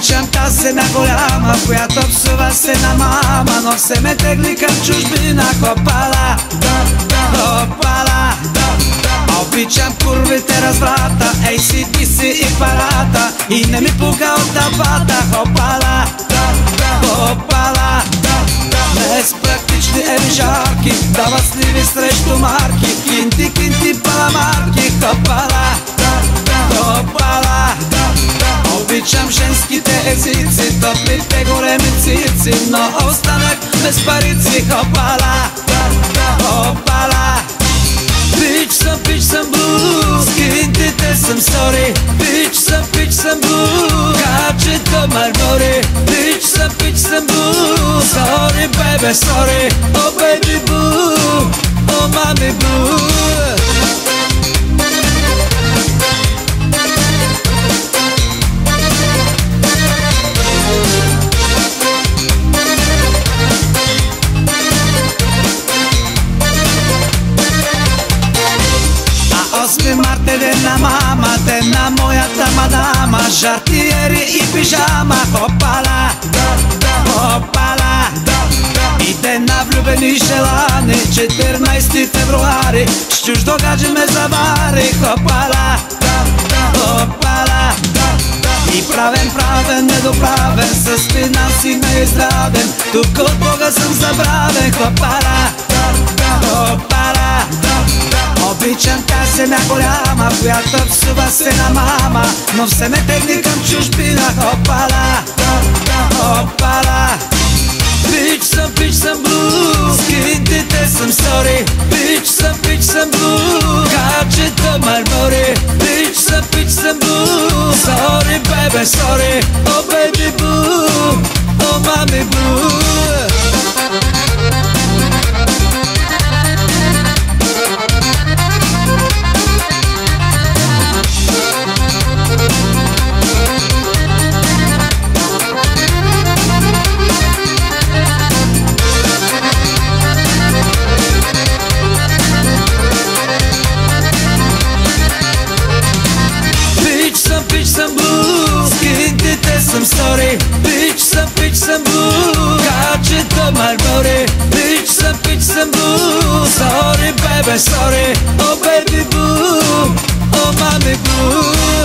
Обичам тази една голяма, която псува се на мама Но все ме тегли към чужбина, хопала, хопала, Обичам курвите разврата, ACDC и парата И не ми пука от табата, хопала, хопала, да, да. Безпрактични ерижарки, дават сливи срещу женските езици, топлите големи цици Но останах без парици, хопала, да, да, хопала Бич съм, бич съм блуз, кинтите съм сори Бич съм, бич съм блуз, качето мармори Бич съм, бич съм блуз, сори бебе, сори О бейби блу, о мами блу Осми март е ден на мама, ден на моята мадама. Жартиери и пижама, да, да И ден на влюбени желани, 14 февруари. С чуждо гадже ме завари, хопала, да, да, хопала, да, да И правен, правен, недоправен, с финанси неиздравен Тук от Бога съм забравен, хопала, тази една голяма, която псува се на мама Но все ме тегни към чужбина, хопала, хопала Бич съм, бич съм блуз, кинтите съм сори Бич съм, бич съм блуз, качето мармори. Бич съм, бич съм блуз, сори бебе, сори. О бейби блу, о мами блу кинтите съм сори Бич съм, бич съм блуз, качето мармори Бич съм, бич съм блуз, сори бебе, сори О бейби блу, о мами блу